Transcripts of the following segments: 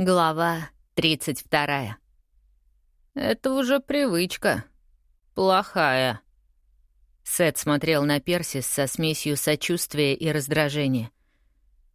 Глава 32. «Это уже привычка. Плохая». Сет смотрел на Персис со смесью сочувствия и раздражения.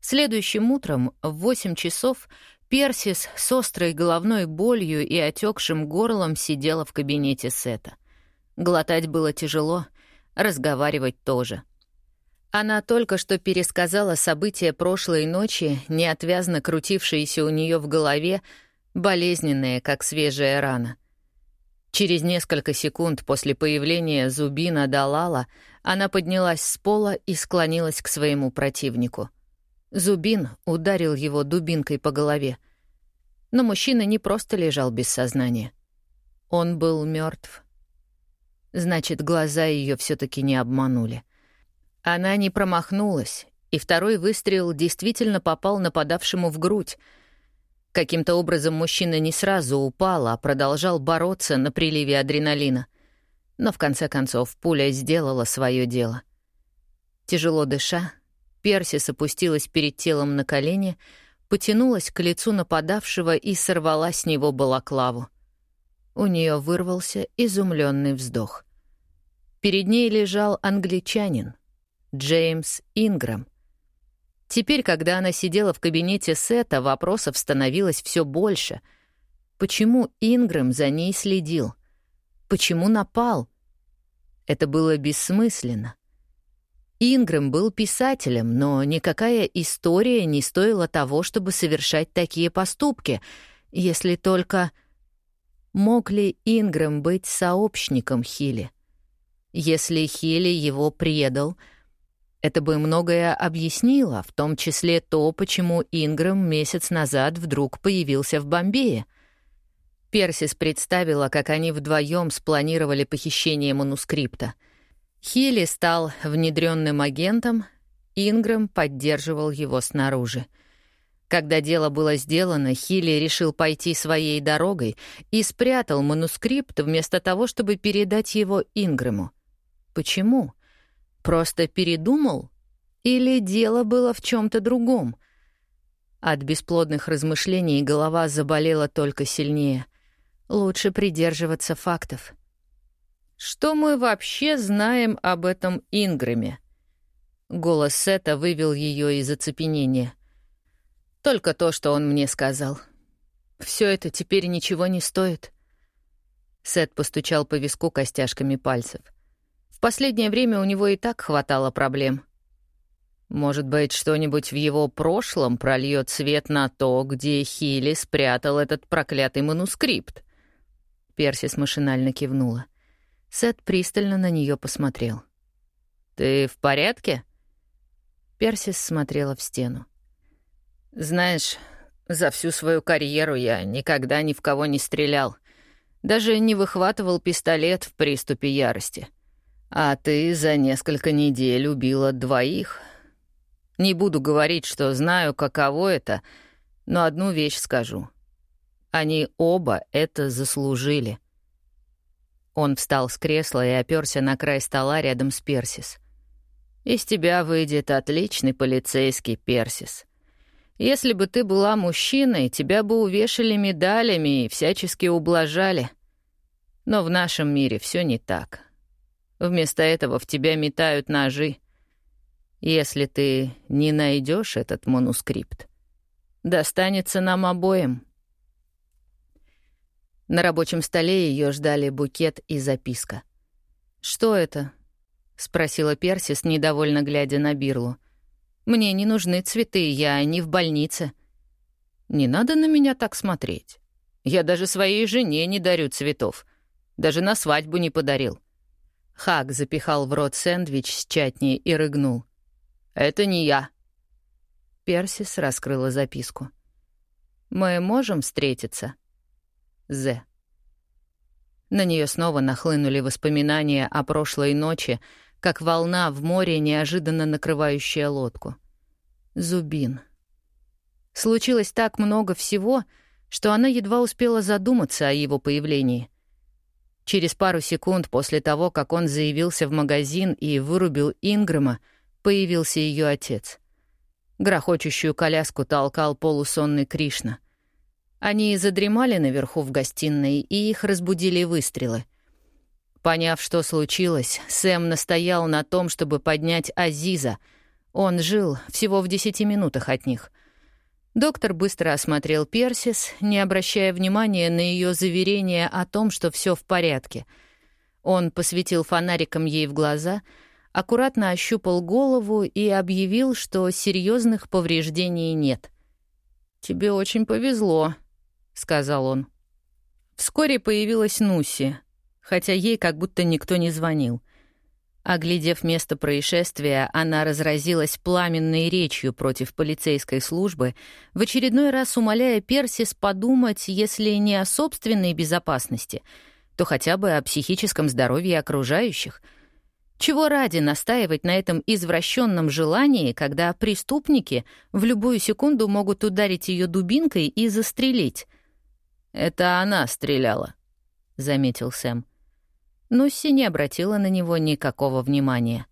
Следующим утром в 8 часов Персис с острой головной болью и отекшим горлом сидела в кабинете Сета. Глотать было тяжело, разговаривать тоже — она только что пересказала события прошлой ночи, неотвязно крутившиеся у нее в голове, болезненные, как свежая рана. Через несколько секунд после появления Зубина Далала она поднялась с пола и склонилась к своему противнику. Зубин ударил его дубинкой по голове. Но мужчина не просто лежал без сознания. Он был мертв. Значит, глаза ее все-таки не обманули. Она не промахнулась, и второй выстрел действительно попал нападавшему в грудь. Каким-то образом мужчина не сразу упал, а продолжал бороться на приливе адреналина. Но в конце концов пуля сделала свое дело. Тяжело дыша, Персис опустилась перед телом на колени, потянулась к лицу нападавшего и сорвала с него балаклаву. У нее вырвался изумленный вздох. Перед ней лежал англичанин, Джеймс Инграм. Теперь, когда она сидела в кабинете Сета, вопросов становилось все больше. Почему Инграм за ней следил? Почему напал? Это было бессмысленно. Ингрэм был писателем, но никакая история не стоила того, чтобы совершать такие поступки, если только... Мог ли Ингрэм быть сообщником Хилли? Если Хилли его предал — это бы многое объяснило, в том числе то, почему Ингрэм месяц назад вдруг появился в Бомбее. Персис представила, как они вдвоем спланировали похищение манускрипта. Хилли стал внедренным агентом, Ингрэм поддерживал его снаружи. Когда дело было сделано, Хилли решил пойти своей дорогой и спрятал манускрипт вместо того, чтобы передать его Ингрэму. Почему? Просто передумал? Или дело было в чем то другом? От бесплодных размышлений голова заболела только сильнее. Лучше придерживаться фактов. «Что мы вообще знаем об этом Инграме?» Голос Сета вывел ее из оцепенения. «Только то, что он мне сказал. Все это теперь ничего не стоит». Сет постучал по виску костяшками пальцев — последнее время у него и так хватало проблем. Может быть, что-нибудь в его прошлом прольет свет на то, где Хилли спрятал этот проклятый манускрипт. Персис машинально кивнула. Сет пристально на нее посмотрел. «Ты в порядке?» Персис смотрела в стену. «Знаешь, за всю свою карьеру я никогда ни в кого не стрелял. Даже не выхватывал пистолет в приступе ярости. А ты за несколько недель убила двоих. Не буду говорить, что знаю, каково это, но одну вещь скажу. Они оба это заслужили. Он встал с кресла и оперся на край стола рядом с Персис. «Из тебя выйдет отличный полицейский Персис. Если бы ты была мужчиной, тебя бы увешали медалями и всячески ублажали. Но в нашем мире все не так. Вместо этого в тебя метают ножи. Если ты не найдешь этот манускрипт, достанется нам обоим. На рабочем столе ее ждали букет и записка. «Что это?» — спросила Персис, недовольно глядя на Бирлу. «Мне не нужны цветы, я не в больнице». «Не надо на меня так смотреть. Я даже своей жене не дарю цветов. Даже на свадьбу не подарил. Хак запихал в рот сэндвич с чатни и рыгнул. «Это не я». Персис раскрыла записку. «Мы можем встретиться?» З. На нее снова нахлынули воспоминания о прошлой ночи, как волна в море, неожиданно накрывающая лодку. Зубин. Случилось так много всего, что она едва успела задуматься о его появлении — Через пару секунд после того, как он заявился в магазин и вырубил Ингрэма, появился ее отец. Грохочущую коляску толкал полусонный Кришна. Они задремали наверху в гостиной, и их разбудили выстрелы. Поняв, что случилось, Сэм настоял на том, чтобы поднять Азиза. Он жил всего в десяти минутах от них. Доктор быстро осмотрел Персис, не обращая внимания на ее заверение о том, что все в порядке. Он посветил фонариком ей в глаза, аккуратно ощупал голову и объявил, что серьезных повреждений нет. «Тебе очень повезло», — сказал он. Вскоре появилась Нуси, хотя ей как будто никто не звонил. Оглядев место происшествия, она разразилась пламенной речью против полицейской службы, в очередной раз умоляя Персис подумать, если не о собственной безопасности, то хотя бы о психическом здоровье окружающих. Чего ради настаивать на этом извращенном желании, когда преступники в любую секунду могут ударить ее дубинкой и застрелить? «Это она стреляла», — заметил Сэм. Нусси не обратила на него никакого внимания.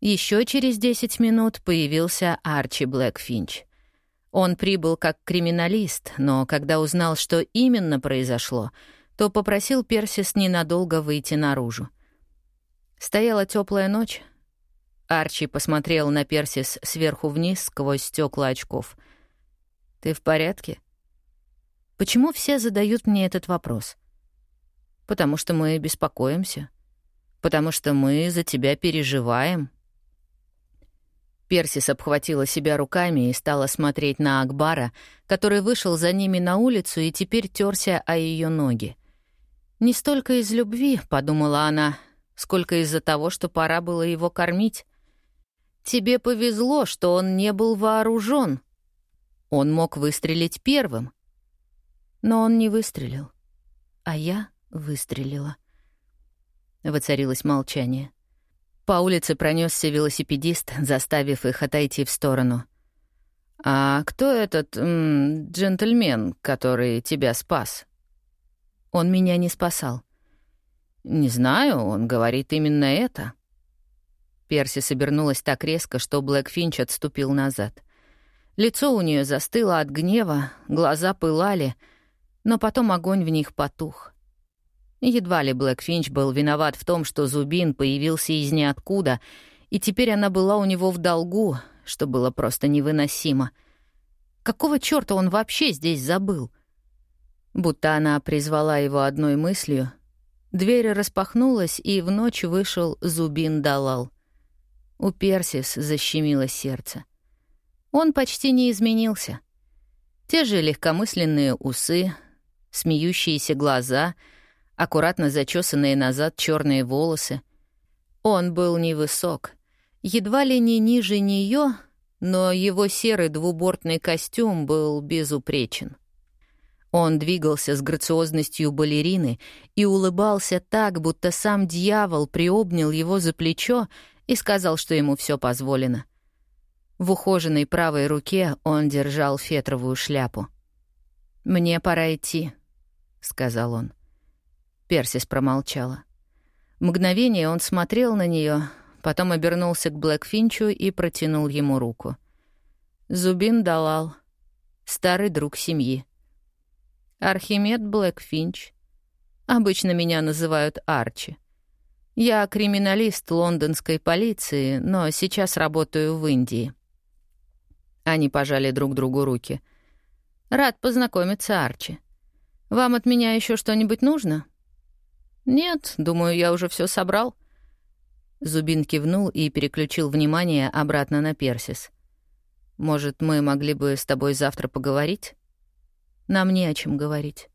Еще через 10 минут появился Арчи Блэкфинч. Он прибыл как криминалист, но когда узнал, что именно произошло, то попросил Персис ненадолго выйти наружу. Стояла теплая ночь. Арчи посмотрел на Персис сверху вниз сквозь стекла очков. «Ты в порядке?» Почему все задают мне этот вопрос? Потому что мы беспокоимся. Потому что мы за тебя переживаем. Персис обхватила себя руками и стала смотреть на Акбара, который вышел за ними на улицу и теперь терся о ее ноги. «Не столько из любви», — подумала она, — «сколько из-за того, что пора было его кормить. Тебе повезло, что он не был вооружен. Он мог выстрелить первым. Но он не выстрелил. А я выстрелила. Воцарилось молчание. По улице пронесся велосипедист, заставив их отойти в сторону. «А кто этот м, джентльмен, который тебя спас?» «Он меня не спасал». «Не знаю, он говорит именно это». Перси собернулась так резко, что Блэк Финч отступил назад. Лицо у нее застыло от гнева, глаза пылали, но потом огонь в них потух. Едва ли Блэк Финч был виноват в том, что Зубин появился из ниоткуда, и теперь она была у него в долгу, что было просто невыносимо. Какого чёрта он вообще здесь забыл? Будто она призвала его одной мыслью. Дверь распахнулась, и в ночь вышел Зубин Далал. У Персис защемило сердце. Он почти не изменился. Те же легкомысленные усы, смеющиеся глаза — аккуратно зачесанные назад черные волосы. Он был невысок, едва ли не ниже нее, но его серый двубортный костюм был безупречен. Он двигался с грациозностью балерины и улыбался так, будто сам дьявол приобнял его за плечо и сказал, что ему все позволено. В ухоженной правой руке он держал фетровую шляпу. «Мне пора идти», — сказал он. Персис промолчала. Мгновение он смотрел на нее, потом обернулся к Блэкфинчу и протянул ему руку. Зубин Далал, старый друг семьи. Архимед Блэкфинч. Обычно меня называют Арчи. Я криминалист лондонской полиции, но сейчас работаю в Индии. Они пожали друг другу руки. Рад познакомиться, Арчи. Вам от меня еще что-нибудь нужно? «Нет, думаю, я уже все собрал». Зубин кивнул и переключил внимание обратно на Персис. «Может, мы могли бы с тобой завтра поговорить?» «Нам не о чем говорить».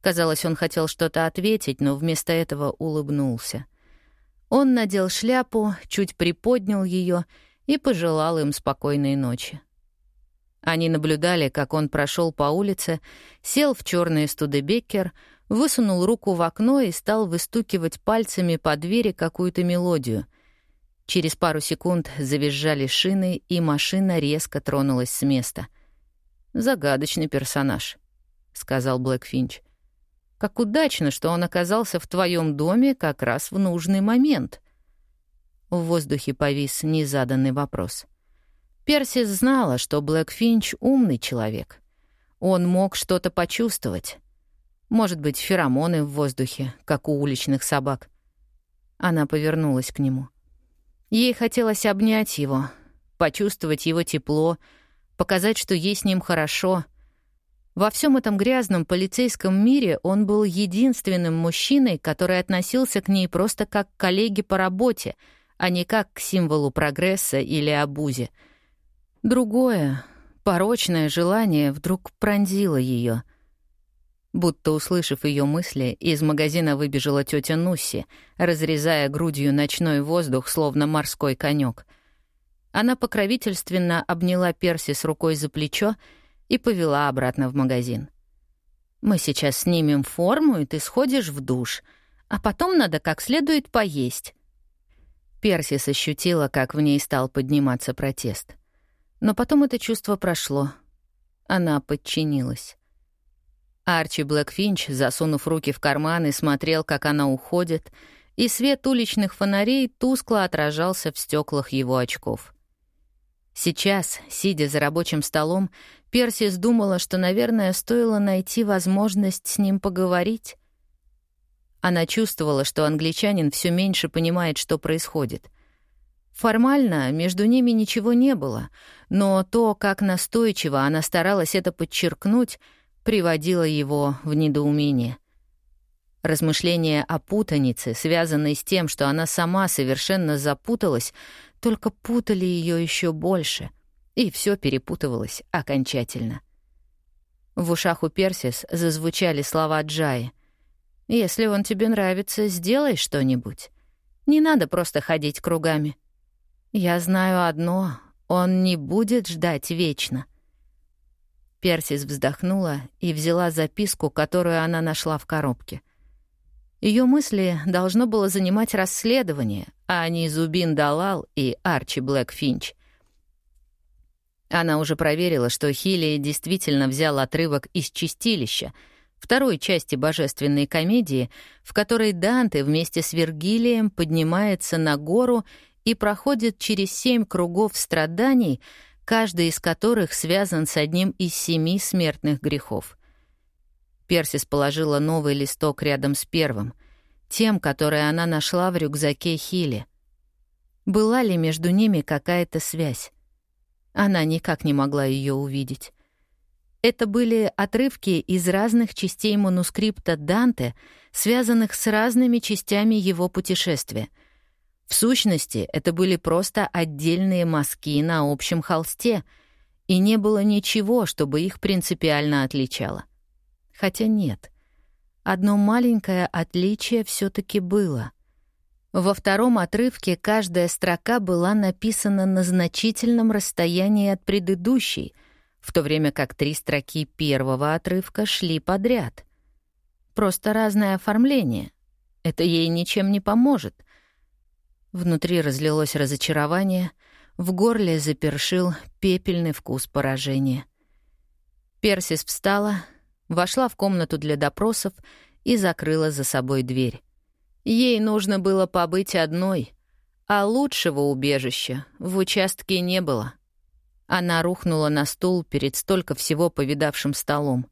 Казалось, он хотел что-то ответить, но вместо этого улыбнулся. Он надел шляпу, чуть приподнял ее и пожелал им спокойной ночи. Они наблюдали, как он прошел по улице, сел в черный студебеккер, высунул руку в окно и стал выстукивать пальцами по двери какую-то мелодию. Через пару секунд завизжали шины, и машина резко тронулась с места. «Загадочный персонаж», — сказал Блэк Финч. «Как удачно, что он оказался в твоем доме как раз в нужный момент». В воздухе повис незаданный вопрос. Персис знала, что Блэк Финч — умный человек — Он мог что-то почувствовать. Может быть, феромоны в воздухе, как у уличных собак. Она повернулась к нему. Ей хотелось обнять его, почувствовать его тепло, показать, что ей с ним хорошо. Во всем этом грязном полицейском мире он был единственным мужчиной, который относился к ней просто как к коллеге по работе, а не как к символу прогресса или обузе. Другое, порочное желание вдруг пронзило ее. Будто услышав ее мысли, из магазина выбежала тетя Нусси, разрезая грудью ночной воздух, словно морской конек. Она покровительственно обняла Перси с рукой за плечо и повела обратно в магазин. «Мы сейчас снимем форму, и ты сходишь в душ, а потом надо как следует поесть». Персис ощутила, как в ней стал подниматься протест. Но потом это чувство прошло. Она подчинилась. Арчи Блэкфинч, засунув руки в карманы, смотрел, как она уходит, и свет уличных фонарей тускло отражался в стеклах его очков. Сейчас, сидя за рабочим столом, Персис думала, что, наверное, стоило найти возможность с ним поговорить. Она чувствовала, что англичанин все меньше понимает, что происходит. Формально между ними ничего не было, но то, как настойчиво она старалась это подчеркнуть, приводило его в недоумение. Размышления о путанице, связанные с тем, что она сама совершенно запуталась, только путали ее еще больше, и все перепутывалось окончательно. В ушах у Персис зазвучали слова Джаи. «Если он тебе нравится, сделай что-нибудь. Не надо просто ходить кругами. Я знаю одно — он не будет ждать вечно». Персис вздохнула и взяла записку, которую она нашла в коробке. Ее мысли должно было занимать расследование, а не Зубин Далал и Арчи Блэк Финч. Она уже проверила, что Хилли действительно взял отрывок из «Чистилища», второй части божественной комедии, в которой Данте вместе с Вергилием поднимается на гору и проходит через семь кругов страданий, каждый из которых связан с одним из семи смертных грехов. Персис положила новый листок рядом с первым, тем, который она нашла в рюкзаке Хилли. Была ли между ними какая-то связь? Она никак не могла ее увидеть. Это были отрывки из разных частей манускрипта Данте, связанных с разными частями его путешествия. В сущности, это были просто отдельные мазки на общем холсте, и не было ничего, чтобы их принципиально отличало. Хотя нет. Одно маленькое отличие все таки было. Во втором отрывке каждая строка была написана на значительном расстоянии от предыдущей, в то время как три строки первого отрывка шли подряд. Просто разное оформление. Это ей ничем не поможет. Внутри разлилось разочарование, в горле запершил пепельный вкус поражения. Персис встала, вошла в комнату для допросов и закрыла за собой дверь. Ей нужно было побыть одной, а лучшего убежища в участке не было. Она рухнула на стул перед столько всего повидавшим столом.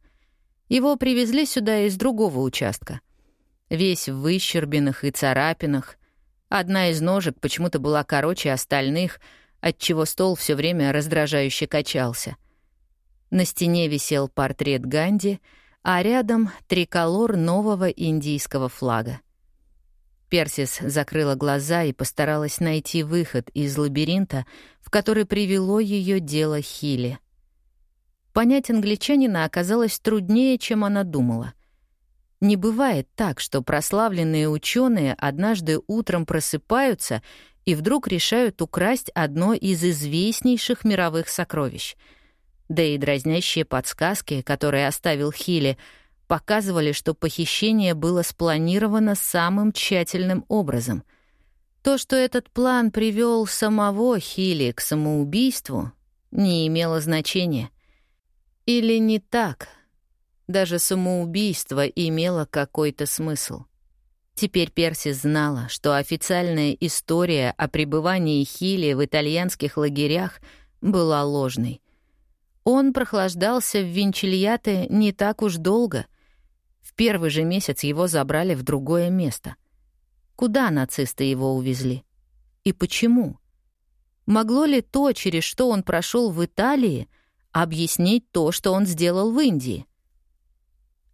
Его привезли сюда из другого участка. Весь в выщербинах и царапинах. Одна из ножек почему-то была короче остальных, отчего стол все время раздражающе качался — на стене висел портрет Ганди, а рядом — триколор нового индийского флага. Персис закрыла глаза и постаралась найти выход из лабиринта, в который привело ее дело Хили. Понять англичанина оказалось труднее, чем она думала. Не бывает так, что прославленные ученые однажды утром просыпаются и вдруг решают украсть одно из известнейших мировых сокровищ — да и дразнящие подсказки, которые оставил Хилли, показывали, что похищение было спланировано самым тщательным образом. То, что этот план привел самого Хилли к самоубийству, не имело значения. Или не так. Даже самоубийство имело какой-то смысл. Теперь Перси знала, что официальная история о пребывании Хилли в итальянских лагерях была ложной. Он прохлаждался в Винчильяте не так уж долго. В первый же месяц его забрали в другое место. Куда нацисты его увезли? И почему? Могло ли то, через что он прошел в Италии, объяснить то, что он сделал в Индии?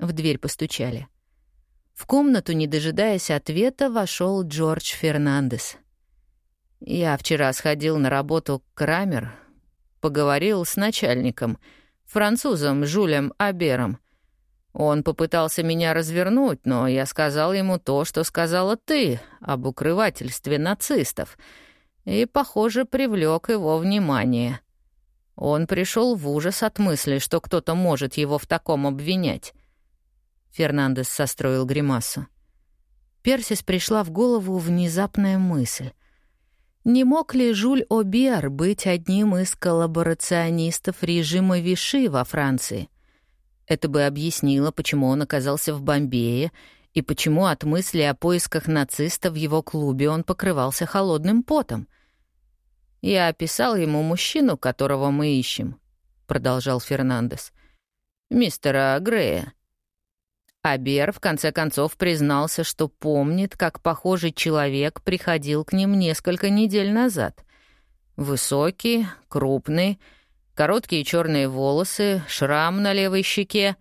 В дверь постучали. В комнату, не дожидаясь ответа, вошел Джордж Фернандес. «Я вчера сходил на работу к Крамер, поговорил с начальником, французом Жулем Абером. Он попытался меня развернуть, но я сказал ему то, что сказала ты об укрывательстве нацистов, и, похоже, привлек его внимание. Он пришел в ужас от мысли, что кто-то может его в таком обвинять. Фернандес состроил гримасу. Персис пришла в голову внезапная мысль. Не мог ли Жюль Обер быть одним из коллаборационистов режима Виши во Франции? Это бы объяснило, почему он оказался в Бомбее и почему от мысли о поисках нациста в его клубе он покрывался холодным потом. «Я описал ему мужчину, которого мы ищем», — продолжал Фернандес. «Мистера Грея. Абер в конце концов признался, что помнит, как похожий человек приходил к ним несколько недель назад. Высокий, крупный, короткие черные волосы, шрам на левой щеке.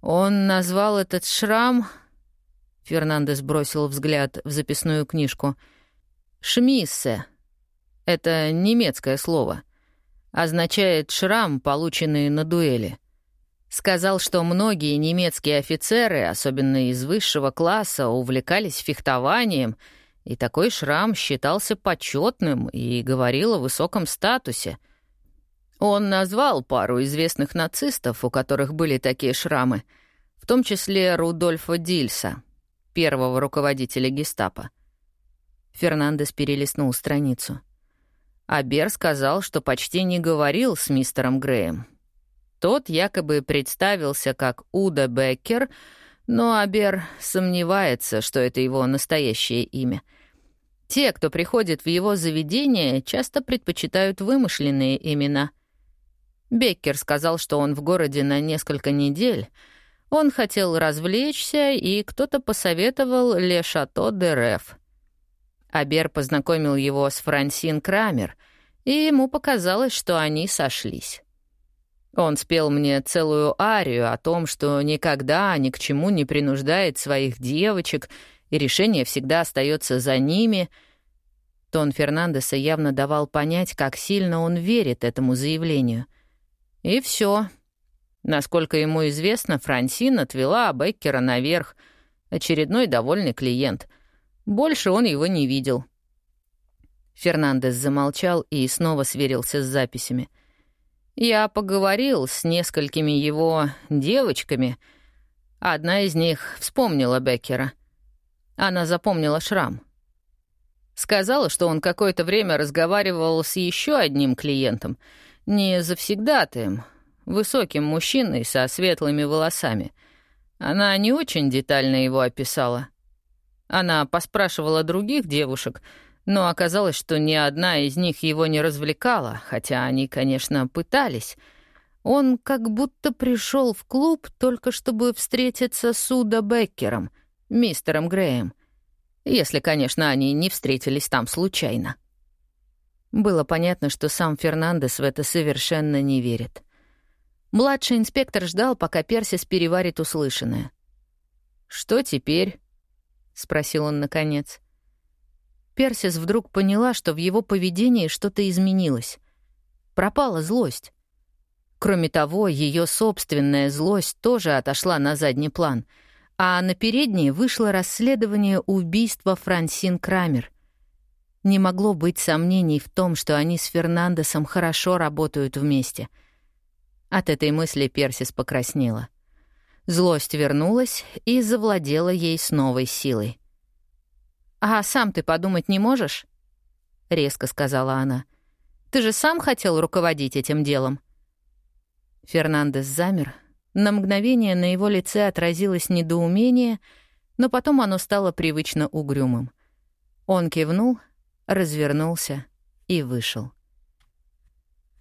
Он назвал этот шрам... Фернандес бросил взгляд в записную книжку. «Шмиссе». Это немецкое слово. Означает «шрам, полученный на дуэли». Сказал, что многие немецкие офицеры, особенно из высшего класса, увлекались фехтованием, и такой шрам считался почетным и говорил о высоком статусе. Он назвал пару известных нацистов, у которых были такие шрамы, в том числе Рудольфа Дильса, первого руководителя гестапо. Фернандес перелистнул страницу. Абер сказал, что почти не говорил с мистером Греем, тот якобы представился как Уда Беккер, но Абер сомневается, что это его настоящее имя. Те, кто приходит в его заведение, часто предпочитают вымышленные имена. Беккер сказал, что он в городе на несколько недель. Он хотел развлечься, и кто-то посоветовал Ле Шато де Реф. Абер познакомил его с Франсин Крамер, и ему показалось, что они сошлись. Он спел мне целую арию о том, что никогда ни к чему не принуждает своих девочек, и решение всегда остается за ними. Тон Фернандеса явно давал понять, как сильно он верит этому заявлению. И все. Насколько ему известно, Франсин отвела Беккера наверх. Очередной довольный клиент. Больше он его не видел. Фернандес замолчал и снова сверился с записями — я поговорил с несколькими его девочками. Одна из них вспомнила Беккера. Она запомнила шрам. Сказала, что он какое-то время разговаривал с еще одним клиентом, не завсегдатаем, высоким мужчиной со светлыми волосами. Она не очень детально его описала. Она поспрашивала других девушек — но оказалось, что ни одна из них его не развлекала, хотя они, конечно, пытались. Он как будто пришел в клуб только чтобы встретиться с Уда Беккером, мистером Греем. Если, конечно, они не встретились там случайно. Было понятно, что сам Фернандес в это совершенно не верит. Младший инспектор ждал, пока Персис переварит услышанное. «Что теперь?» — спросил он наконец. Персис вдруг поняла, что в его поведении что-то изменилось. Пропала злость. Кроме того, ее собственная злость тоже отошла на задний план, а на передний вышло расследование убийства Франсин Крамер. Не могло быть сомнений в том, что они с Фернандесом хорошо работают вместе. От этой мысли Персис покраснела. Злость вернулась и завладела ей с новой силой. «А сам ты подумать не можешь?» — резко сказала она. «Ты же сам хотел руководить этим делом». Фернандес замер. На мгновение на его лице отразилось недоумение, но потом оно стало привычно угрюмым. Он кивнул, развернулся и вышел.